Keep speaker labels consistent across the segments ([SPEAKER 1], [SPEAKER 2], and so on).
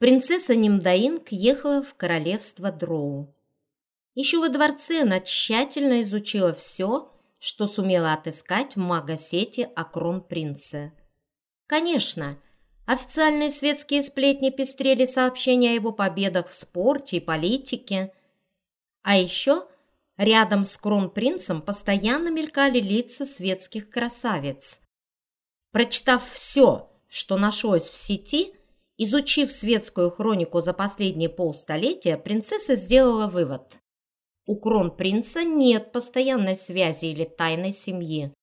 [SPEAKER 1] принцесса Нимдаинг ехала в королевство Дроу. Еще во дворце она тщательно изучила все, что сумела отыскать в магосете о кронпринце. Конечно, официальные светские сплетни пестрели сообщения о его победах в спорте и политике. А еще рядом с кронпринцем постоянно мелькали лица светских красавиц. Прочитав все, что нашлось в сети, изучив светскую хронику за последние полстолетия, принцесса сделала вывод. У кронпринца нет постоянной связи или тайной семьи.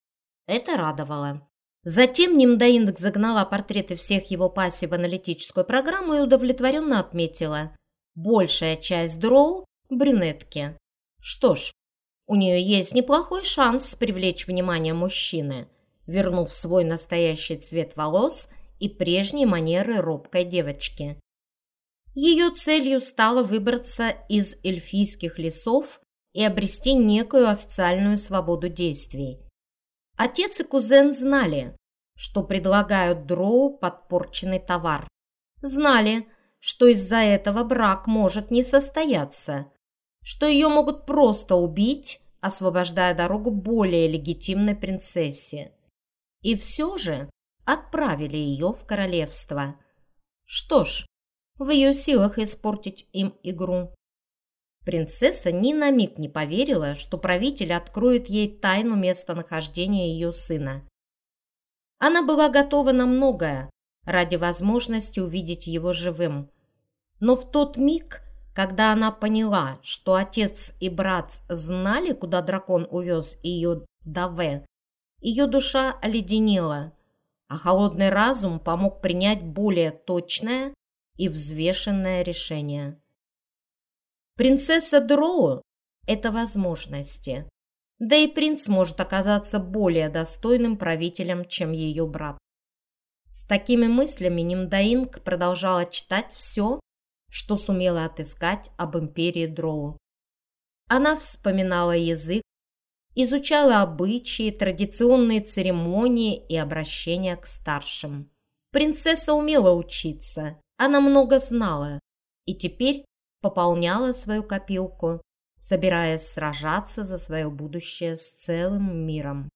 [SPEAKER 1] Это радовало. Затем Нимдаиндек загнала портреты всех его пассий в аналитическую программу и удовлетворенно отметила. Большая часть дроу – брюнетки. Что ж, у нее есть неплохой шанс привлечь внимание мужчины, вернув свой настоящий цвет волос и прежние манеры робкой девочки. Ее целью стало выбраться из эльфийских лесов и обрести некую официальную свободу действий. Отец и кузен знали, что предлагают дроу подпорченный товар. Знали, что из-за этого брак может не состояться, что ее могут просто убить, освобождая дорогу более легитимной принцессе. И все же отправили ее в королевство. Что ж, в ее силах испортить им игру. Принцесса ни на миг не поверила, что правитель откроет ей тайну местонахождения ее сына. Она была готова на многое ради возможности увидеть его живым. Но в тот миг, когда она поняла, что отец и брат знали, куда дракон увез ее Даве, ее душа оледенела, а холодный разум помог принять более точное и взвешенное решение. Принцесса Дроу – это возможности. Да и принц может оказаться более достойным правителем, чем ее брат. С такими мыслями Нимдаинг продолжала читать все, что сумела отыскать об империи Дроу. Она вспоминала язык, изучала обычаи, традиционные церемонии и обращения к старшим. Принцесса умела учиться, она много знала и теперь пополняла свою копилку, собираясь сражаться за свое будущее с целым миром.